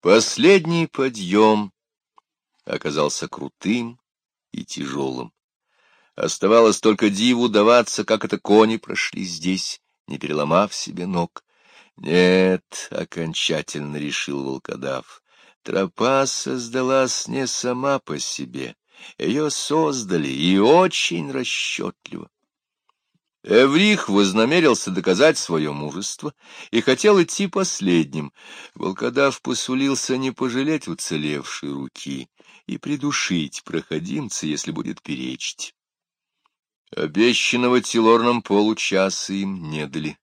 Последний подъем оказался крутым и тяжелым. Оставалось только диву даваться, как это кони прошли здесь, не переломав себе ног. Нет, окончательно решил волкодав, тропа создалась не сама по себе, ее создали и очень расчетливо. Эврих вознамерился доказать свое мужество и хотел идти последним. Волкодав посулился не пожалеть уцелевшей руки и придушить проходимца, если будет перечить. Обещанного Тилорном получаса им не дали.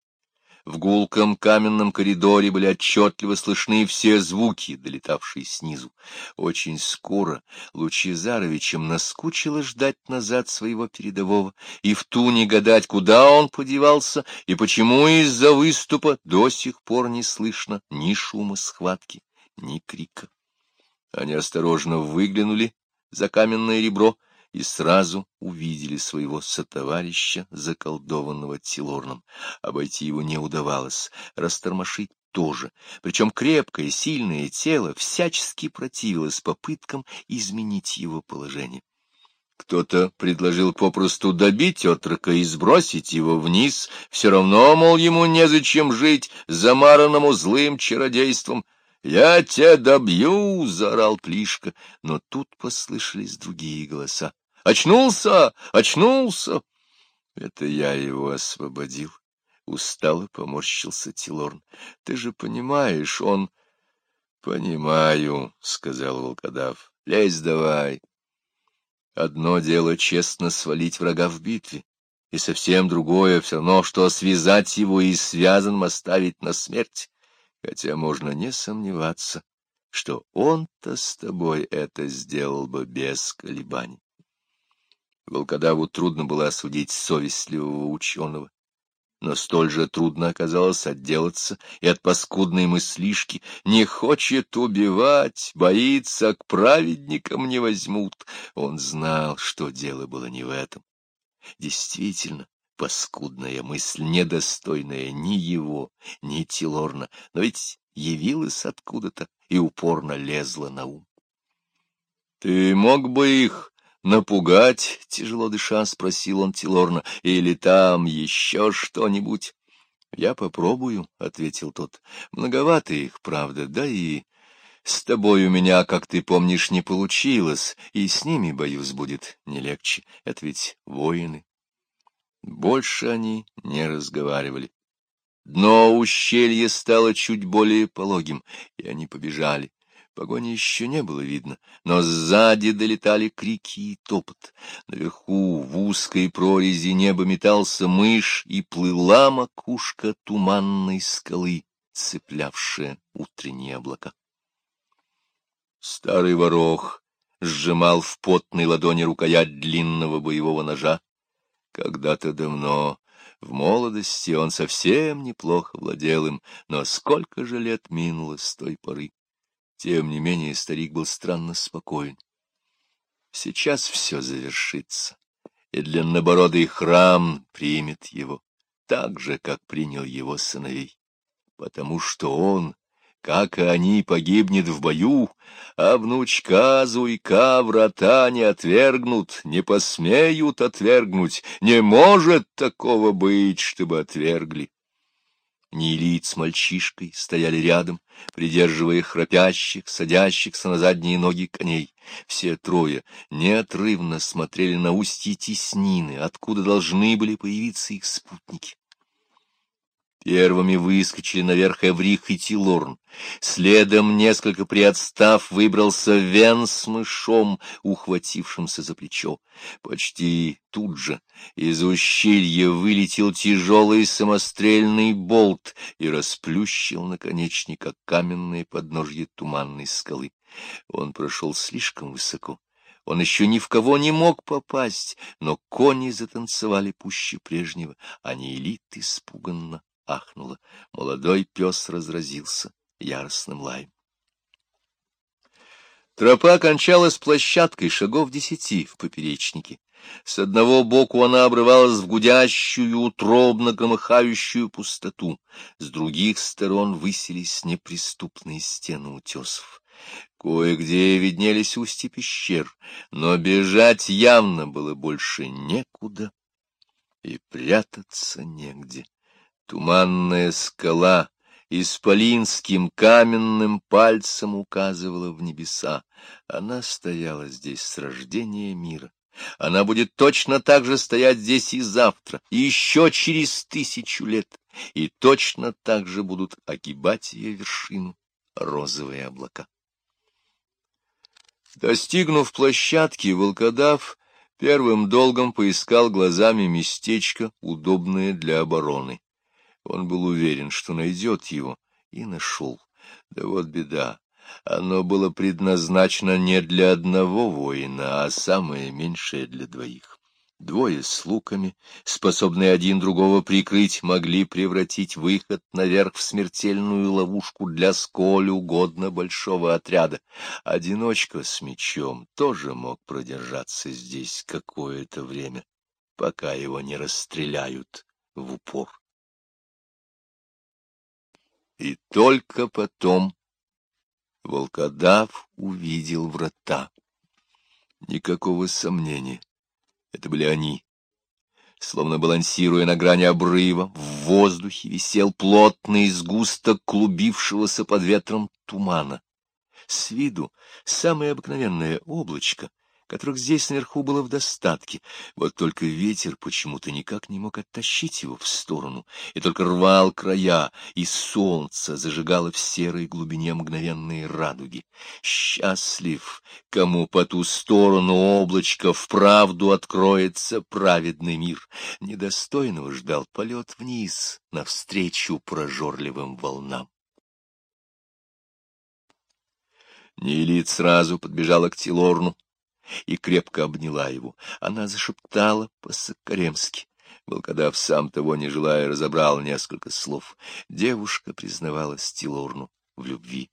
В гулком каменном коридоре были отчетливо слышны все звуки, долетавшие снизу. Очень скоро Лучезаровичем наскучило ждать назад своего передового и в ту не гадать, куда он подевался и почему из-за выступа до сих пор не слышно ни шума схватки, ни крика. Они осторожно выглянули за каменное ребро и сразу увидели своего сотоварища, заколдованного Тилорном. Обойти его не удавалось, растормошить тоже, причем крепкое, сильное тело всячески противилось попыткам изменить его положение. Кто-то предложил попросту добить отрока и сбросить его вниз, все равно, мол, ему незачем жить, замаранному злым чародейством. «Я тебя добью!» — заорал Плишка, но тут послышались другие голоса. Очнулся! Очнулся! Это я его освободил. Устало поморщился Тилорн. Ты же понимаешь, он... Понимаю, сказал волкодав. Лезь давай. Одно дело честно свалить врага в битве, и совсем другое все равно, что связать его и связанным оставить на смерть, хотя можно не сомневаться, что он-то с тобой это сделал бы без колебаний. Волкодаву трудно было осудить совестливого ученого. Но столь же трудно оказалось отделаться и от паскудной мыслишки. Не хочет убивать, боится, к праведникам не возьмут. Он знал, что дело было не в этом. Действительно, паскудная мысль, недостойная ни его, ни Тилорна, но ведь явилась откуда-то и упорно лезла на ум. — Ты мог бы их напугать, — тяжело дыша спросил он Тилорна, — или там еще что-нибудь? — Я попробую, — ответил тот. — Многовато их, правда, да и... С тобой у меня, как ты помнишь, не получилось, и с ними, боюсь, будет не легче. Это ведь воины. Больше они не разговаривали. Дно ущелья стало чуть более пологим, и они побежали. Погони еще не было видно, но сзади долетали крики и топот. Наверху в узкой прорези неба метался мышь, и плыла макушка туманной скалы, цеплявшая утренние облака. Старый ворох сжимал в потной ладони рукоять длинного боевого ножа. Когда-то давно, в молодости, он совсем неплохо владел им, но сколько же лет минуло с той поры. Тем не менее старик был странно спокоен. Сейчас все завершится, и длиннобородый храм примет его, так же, как принял его сыновей, потому что он, как и они, погибнет в бою, а внучка Зуйка врата не отвергнут, не посмеют отвергнуть, не может такого быть, чтобы отвергли. Нилит с мальчишкой стояли рядом, придерживая храпящих, садящихся на задние ноги коней. Все трое неотрывно смотрели на устье теснины, откуда должны были появиться их спутники. Первыми выскочили наверх Эврих и Тилорн. Следом, несколько приотстав, выбрался Вен с мышом, ухватившимся за плечо. Почти тут же из ущелья вылетел тяжелый самострельный болт и расплющил наконечник о каменное подножье туманной скалы. Он прошел слишком высоко. Он еще ни в кого не мог попасть, но кони затанцевали пуще прежнего, а Неэлит испуганно ахнула. Молодой пес разразился яростным лаем. Тропа кончалась площадкой шагов десяти в поперечнике, С одного боку она обрывалась в гудящую, утробно громыхающую пустоту, с других сторон высились неприступные стены утесов. Кое-где виднелись устья пещер, но бежать явно было больше некуда и прятаться негде. Туманная скала исполинским каменным пальцем указывала в небеса. Она стояла здесь с рождения мира. Она будет точно так же стоять здесь и завтра, и еще через тысячу лет, и точно так же будут огибать ее вершину розовые облака. Достигнув площадки, волкодав первым долгом поискал глазами местечко, удобное для обороны. Он был уверен, что найдет его, и нашел. Да вот беда. Оно было предназначено не для одного воина, а самое меньшее для двоих. Двое с луками, способные один другого прикрыть, могли превратить выход наверх в смертельную ловушку для сколь угодно большого отряда. Одиночка с мечом тоже мог продержаться здесь какое-то время, пока его не расстреляют в упор. И только потом волкодав увидел врата. Никакого сомнения. Это были они. Словно балансируя на грани обрыва, в воздухе висел плотный сгусток клубившегося под ветром тумана. С виду самое обыкновенное облачко, которых здесь наверху было в достатке. Вот только ветер почему-то никак не мог оттащить его в сторону, и только рвал края, и солнце зажигало в серой глубине мгновенные радуги. Счастлив, кому по ту сторону облачка вправду откроется праведный мир. Недостойного ждал полет вниз, навстречу прожорливым волнам. Нелит сразу подбежала к Тилорну, и крепко обняла его. Она зашептала по-сокаремски. Волкодав, сам того не желая, разобрал несколько слов. Девушка признавалась Тилорну в любви.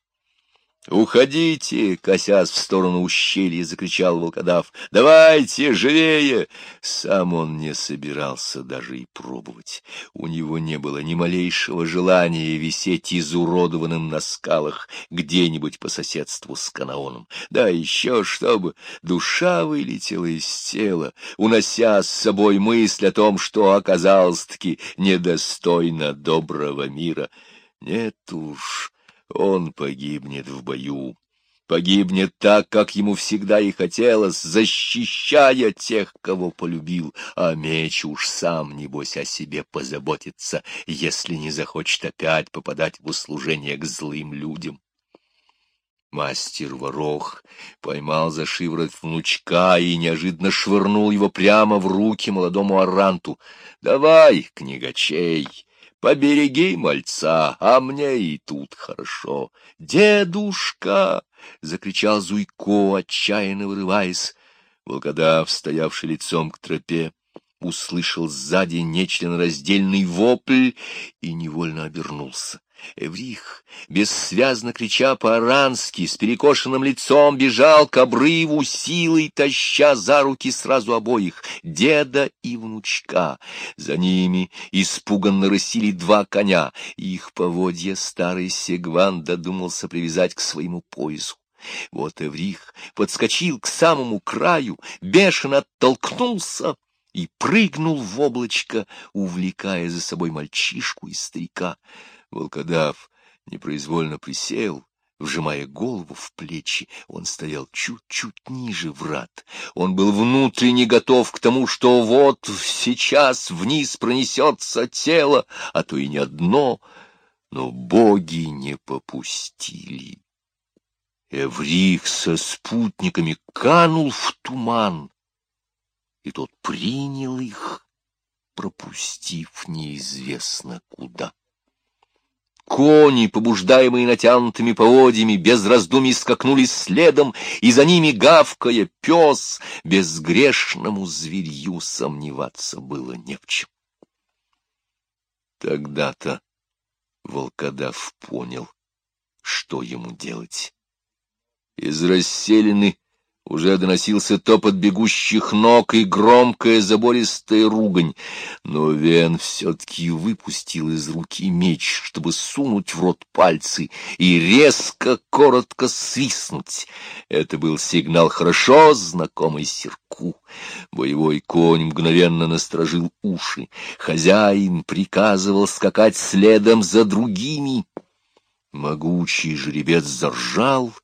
«Уходите!» — косясь в сторону ущелья, закричал волкодав. «Давайте, живее!» Сам он не собирался даже и пробовать. У него не было ни малейшего желания висеть изуродованным на скалах где-нибудь по соседству с канаоном. Да еще чтобы душа вылетела из тела, унося с собой мысль о том, что оказалось-таки недостойно доброго мира. Нет уж... Он погибнет в бою, погибнет так, как ему всегда и хотелось, защищая тех, кого полюбил, а меч уж сам, небось, о себе позаботится, если не захочет опять попадать в услужение к злым людям. Мастер Ворох поймал за шиворот внучка и неожиданно швырнул его прямо в руки молодому аранту. — Давай, книгачей! Побереги мальца, а мне и тут хорошо. Дедушка! — закричал Зуйко, отчаянно вырываясь. Волкодав, стоявший лицом к тропе, услышал сзади нечленораздельный вопль и невольно обернулся. Эврих, бессвязно крича по-арански, с перекошенным лицом бежал к обрыву силой, таща за руки сразу обоих, деда и внучка. За ними испуганно рысили два коня, их поводья старый Сегван додумался привязать к своему поясу. Вот Эврих подскочил к самому краю, бешено оттолкнулся и прыгнул в облачко, увлекая за собой мальчишку и старика. Волкодав непроизвольно присел, вжимая голову в плечи. Он стоял чуть-чуть ниже врат. Он был внутренне готов к тому, что вот сейчас вниз пронесется тело, а то и не одно, но боги не попустили. Эврих со спутниками канул в туман, и тот принял их, пропустив неизвестно куда. Кони, побуждаемые натянутыми поводьями, без раздумий скакнули следом, и за ними, гавкая, пес, безгрешному зверью сомневаться было не в чем. Тогда-то волкодав понял, что ему делать. Из расселены Уже доносился топот бегущих ног и громкая забористая ругань, но Вен все-таки выпустил из руки меч, чтобы сунуть в рот пальцы и резко, коротко свистнуть. Это был сигнал хорошо знакомый Серку. Боевой конь мгновенно насторожил уши. Хозяин приказывал скакать следом за другими. Могучий жеребец заржал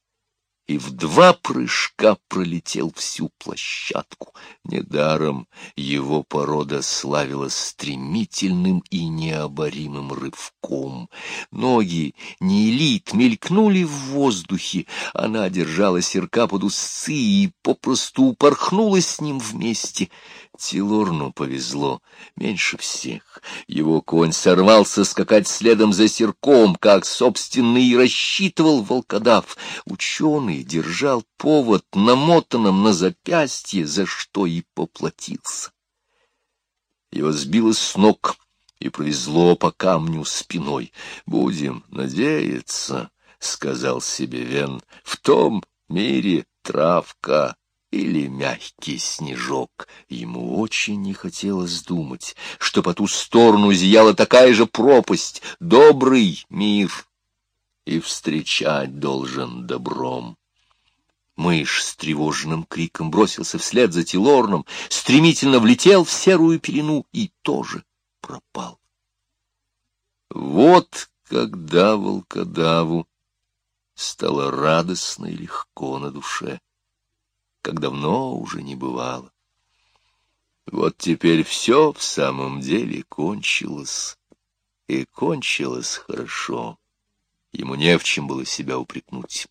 и в два прыжка пролетел всю площадку. Недаром его порода славилась стремительным и необоримым рывком. Ноги Неэлит мелькнули в воздухе, она держала серка под усы и попросту упорхнула с ним вместе — Тилорну повезло меньше всех. Его конь сорвался скакать следом за серком, как, собственно, и рассчитывал волкодав. Ученый держал повод намотанным на запястье, за что и поплатился. Его сбило с ног и провезло по камню спиной. «Будем надеяться», — сказал себе Вен, — «в том мире травка» или мягкий снежок. Ему очень не хотелось думать, что по ту сторону зияла такая же пропасть, добрый мир, и встречать должен добром. Мышь с тревожным криком бросился вслед за Тилорном, стремительно влетел в серую пелену и тоже пропал. Вот когда волкодаву стало радостно и легко на душе как давно уже не бывало. Вот теперь все в самом деле кончилось, и кончилось хорошо. Ему не в чем было себя упрекнуть.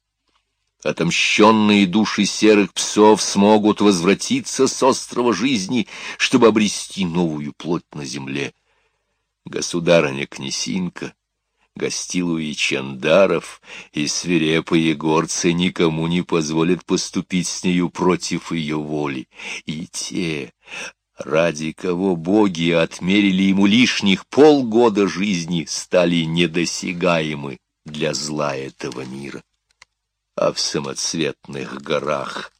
Отомщенные души серых псов смогут возвратиться с острова жизни, чтобы обрести новую плоть на земле. Государыня Князинка гостил у Ичандаров, и свирепые горцы никому не позволят поступить с нею против ее воли. И те, ради кого боги отмерили ему лишних полгода жизни, стали недосягаемы для зла этого мира. А в самоцветных горах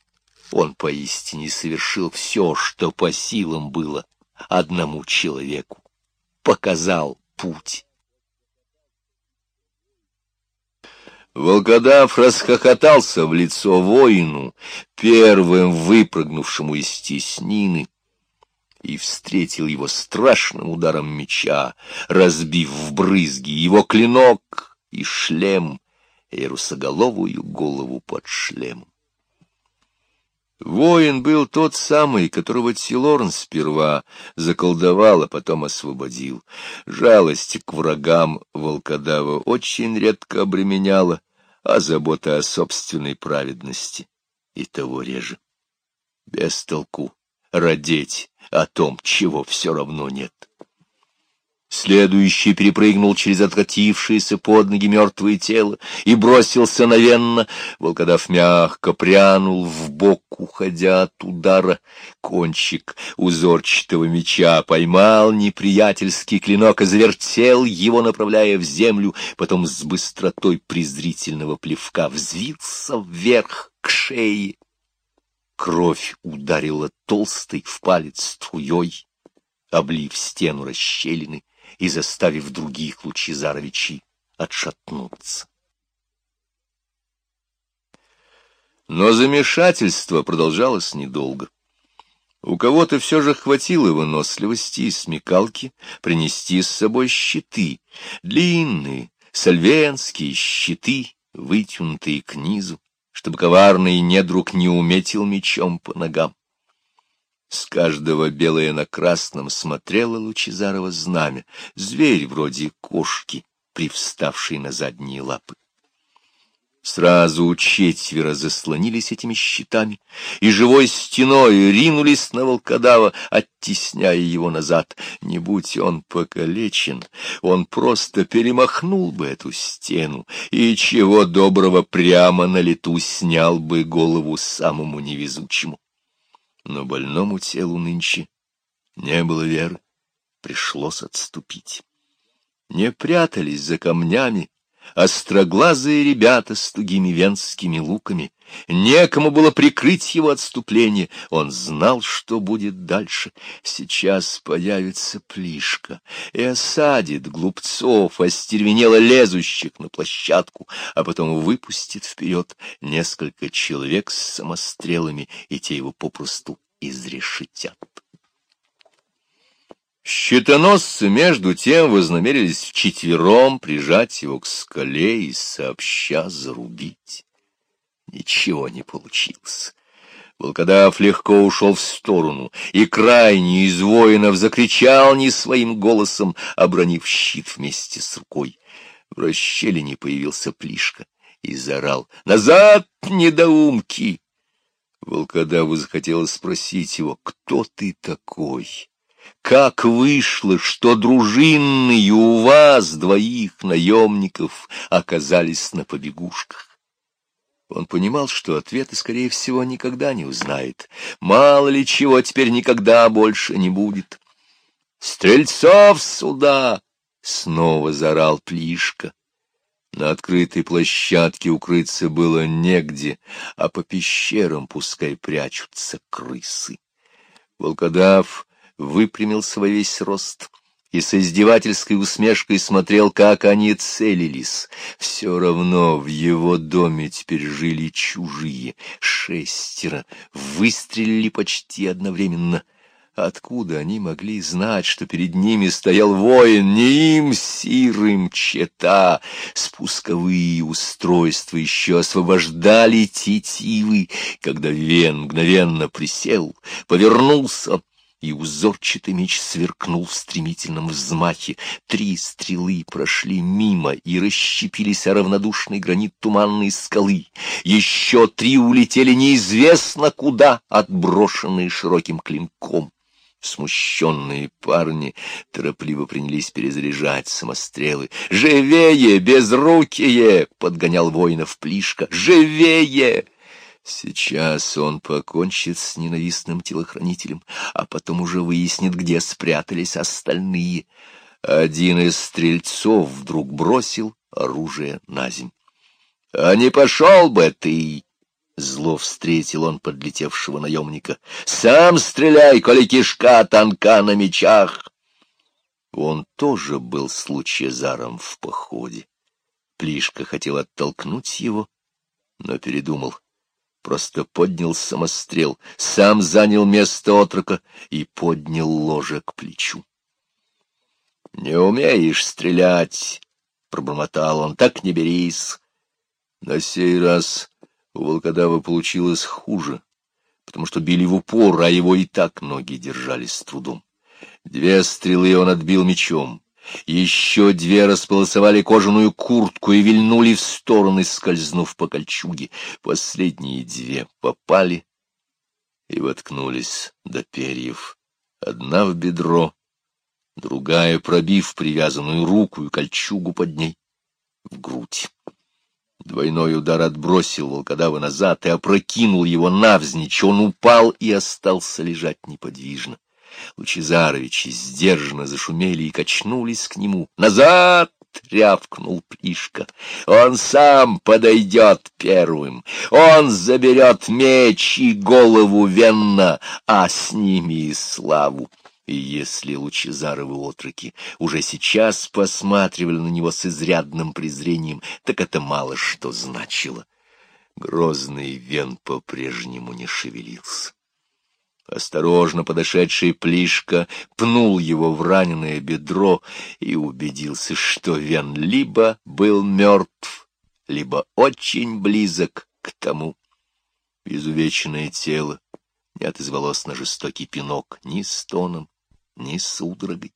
он поистине совершил все, что по силам было одному человеку. Показал путь. Волкодав расхохотался в лицо воину, первым выпрыгнувшему из теснины, и встретил его страшным ударом меча, разбив в брызги его клинок и шлем, и русоголовую голову под шлемом. Воин был тот самый, которого Тилорн сперва заколдовал, а потом освободил. Жалость к врагам волкодава очень редко обременяла, а забота о собственной праведности и того реже. Без толку родить о том, чего все равно нет. Следующий перепрыгнул через откатившееся под ноги мертвое тело и бросился на Венна. Волкодав мягко прянул в бок, уходя от удара. Кончик узорчатого меча поймал неприятельский клинок и завертел его, направляя в землю, потом с быстротой презрительного плевка взвился вверх к шее. Кровь ударила толстой в палец струей, облив стену расщелины и заставив других Лучезаровичей отшатнуться. Но замешательство продолжалось недолго. У кого-то все же хватило выносливости и смекалки принести с собой щиты, длинные, сальвенские щиты, вытянутые к низу, чтобы коварный недруг не уметил мечом по ногам. С каждого белое на красном смотрело Лучезарова знамя, зверь вроде кошки, привставший на задние лапы. Сразу четверо заслонились этими щитами и живой стеной ринулись на волкодава, оттесняя его назад. Не будь он покалечен, он просто перемахнул бы эту стену и, чего доброго, прямо на лету снял бы голову самому невезучему но больному телу нынче не было веры, пришлось отступить. Не прятались за камнями, остроглазые ребята с тугими венскими луками. Некому было прикрыть его отступление. Он знал, что будет дальше. Сейчас появится Плишка и осадит глупцов, остервенело лезущих на площадку, а потом выпустит вперед несколько человек с самострелами, и те его попросту изрешетят. Щитоносцы, между тем, вознамерились вчетвером прижать его к скале и сообща зарубить. Ничего не получилось. Волкодав легко ушел в сторону, и крайний из воинов закричал не своим голосом, обронив щит вместе с рукой. В расщелине появился Плишка и заорал «Назад, недоумки!» Волкодаву захотелось спросить его, кто ты такой? Как вышло, что дружинные у вас двоих наемников оказались на побегушках? Он понимал, что ответа, скорее всего, никогда не узнает. Мало ли чего теперь никогда больше не будет. «Стрельцов сюда!» — снова заорал Плишка. На открытой площадке укрыться было негде, а по пещерам пускай прячутся крысы. Волкодав выпрямился во весь рост и с издевательской усмешкой смотрел, как они целились. Все равно в его доме теперь жили чужие, шестеро, выстрелили почти одновременно. Откуда они могли знать, что перед ними стоял воин, не им, сирым, чета? Спусковые устройства еще освобождали тетивы, когда Вен мгновенно присел, повернулся, и узорчатый меч сверкнул в стремительном взмахе. Три стрелы прошли мимо и расщепились о равнодушный гранит туманной скалы. Еще три улетели неизвестно куда, отброшенные широким клинком. Смущенные парни торопливо принялись перезаряжать самострелы. «Живее, безрукие!» — подгонял воинов Плишка. «Живее!» Сейчас он покончит с ненавистным телохранителем, а потом уже выяснит, где спрятались остальные. Один из стрельцов вдруг бросил оружие на земь. — А не пошел бы ты! — зло встретил он подлетевшего наемника. — Сам стреляй, коли кишка тонка на мечах! Он тоже был с Лучезаром в походе. Плишка хотел оттолкнуть его, но передумал просто поднял самострел, сам занял место отрока и поднял ложе к плечу. — Не умеешь стрелять, — пробормотал он, — так не берись. На сей раз у волкодава получилось хуже, потому что били в упор, а его и так ноги держались с трудом. Две стрелы он отбил мечом, еще две располосовали кожаную куртку и вильнули в стороны, скользнув по кольчуге. Последние две попали и воткнулись до перьев. Одна в бедро, другая, пробив привязанную руку и кольчугу под ней, в грудь. Двойной удар отбросил волкодава назад и опрокинул его навзничь. Он упал и остался лежать неподвижно. Лучезаровичи сдержанно зашумели и качнулись к нему. «Назад!» — рявкнул Плишка. «Он сам подойдет первым. Он заберет меч и голову Венна, а с ними и славу». И если Лучезаровы отроки уже сейчас посматривали на него с изрядным презрением, так это мало что значило. Грозный Вен по-прежнему не шевелился. Осторожно подошедший Плишка пнул его в раненое бедро и убедился, что Вен либо был мертв, либо очень близок к тому. Изувеченное тело не отозвалось на жестокий пинок ни стоном, ни судорогой.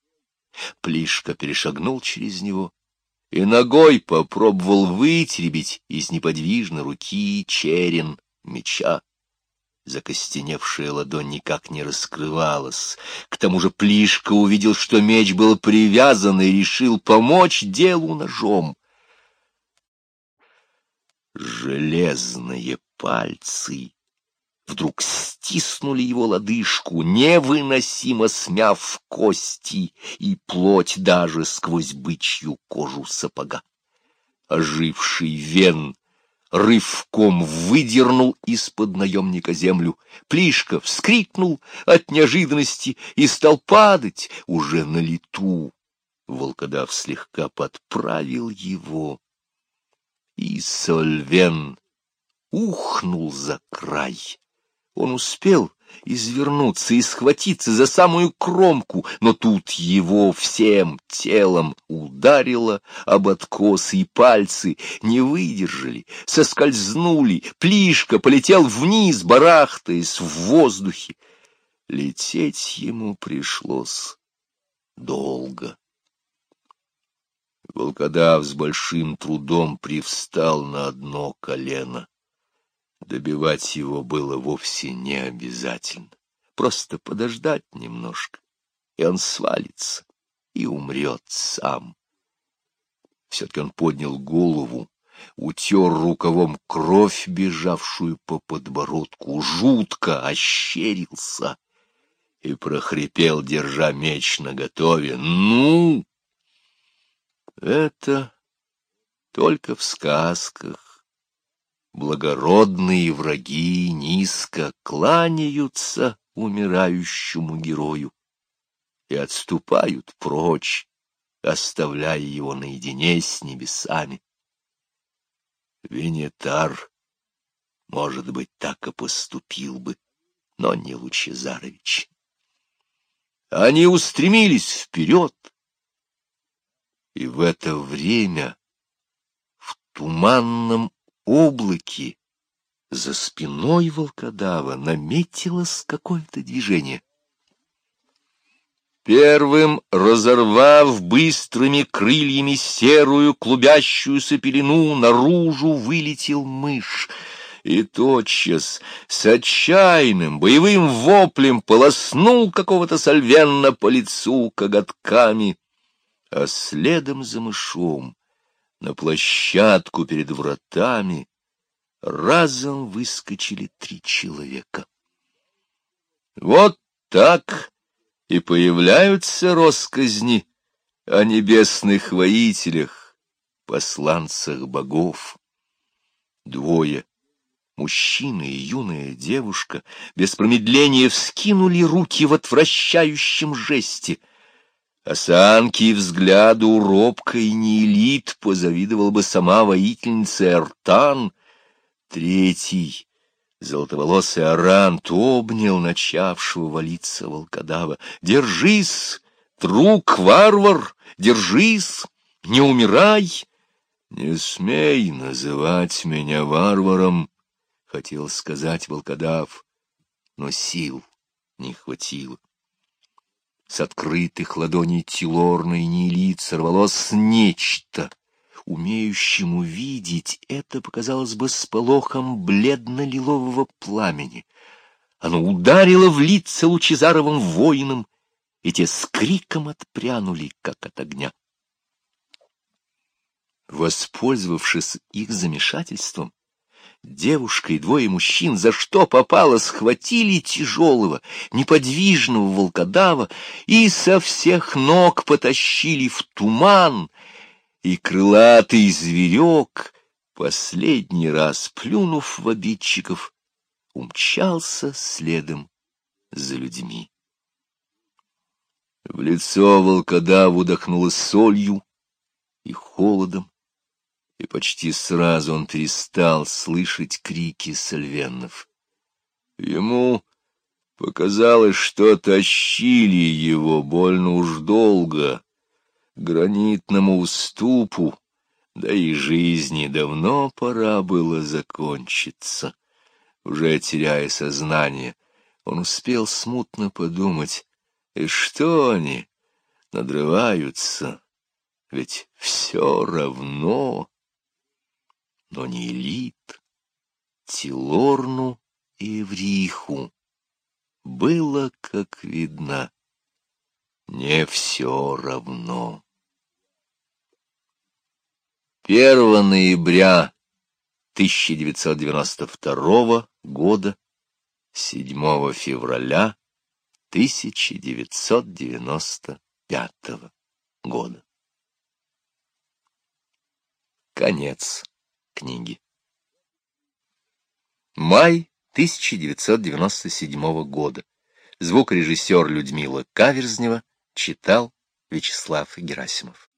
Плишка перешагнул через него и ногой попробовал вытеребить из неподвижной руки черен меча. Закостеневшая ладонь никак не раскрывалась. К тому же Плишка увидел, что меч был привязан и решил помочь делу ножом. Железные пальцы вдруг стиснули его лодыжку, невыносимо смяв кости и плоть даже сквозь бычью кожу сапога. оживший вен рывком выдернул из-под наемника землю. Плишка вскрикнул от неожиданности и стал падать уже на лету. Волкодав слегка подправил его, и Сольвен ухнул за край. Он успел извернуться и схватиться за самую кромку, но тут его всем телом ударило об откос, и пальцы не выдержали, соскользнули, плишка полетел вниз, барахтаясь в воздухе. Лететь ему пришлось долго. Волкодав с большим трудом привстал на одно колено. Добивать его было вовсе не обязательно. Просто подождать немножко, и он свалится и умрет сам. Все-таки он поднял голову, утер рукавом кровь, бежавшую по подбородку, жутко ощерился и прохрипел, держа меч наготове. «Ну!» Это только в сказках благородные враги низко кланяются умирающему герою и отступают прочь, оставляя его наедине с небесами. Венетар, может быть, так и поступил бы, но не Лучезарович. Они устремились вперед, и в это время в туманном облаке за спиной волкодава наметилось какое-то движение. Первым, разорвав быстрыми крыльями серую клубящуюся пелену, наружу вылетел мышь, и тотчас с отчаянным боевым воплем полоснул какого-то сальвенна по лицу коготками, а следом за мышом на площадку перед вратами разом выскочили три человека. Вот так и появляются росказни о небесных воителях, посланцах богов. Двое, мужчина и юная девушка, без промедления вскинули руки в отвращающем жесте — Осанки взгляду робкой неэлит позавидовал бы сама воительница Эртан. Третий, золотоволосый Арант, обнял начавшего валиться волкодава. «Держись, друг варвар, держись, не умирай!» «Не смей называть меня варваром», — хотел сказать волкодав, но сил не хватило. С открытых ладоней Тилорной Нелит сорвалось нечто. Умеющему видеть это показалось бы сполохом бледно-лилового пламени. Оно ударило в лица лучезаровым воинам, и те с криком отпрянули, как от огня. Воспользовавшись их замешательством, Девушка и двое мужчин за что попало схватили тяжелого, неподвижного волкодава и со всех ног потащили в туман, и крылатый зверек, последний раз плюнув в обидчиков, умчался следом за людьми. В лицо волкодаву дохнуло солью и холодом и почти сразу он перестал слышать крики сальвеннов. Ему показалось, что тащили его больно уж долго, гранитному уступу, да и жизни давно пора было закончиться. Уже теряя сознание, он успел смутно подумать, и что они надрываются, ведь все равно но не Элит, Тилорну и Эвриху было, как видно, не все равно. 1 ноября 1992 года, 7 февраля 1995 года. Конец книги. Май 1997 года. Звукорежиссер Людмила Каверзнева читал Вячеслав Герасимов.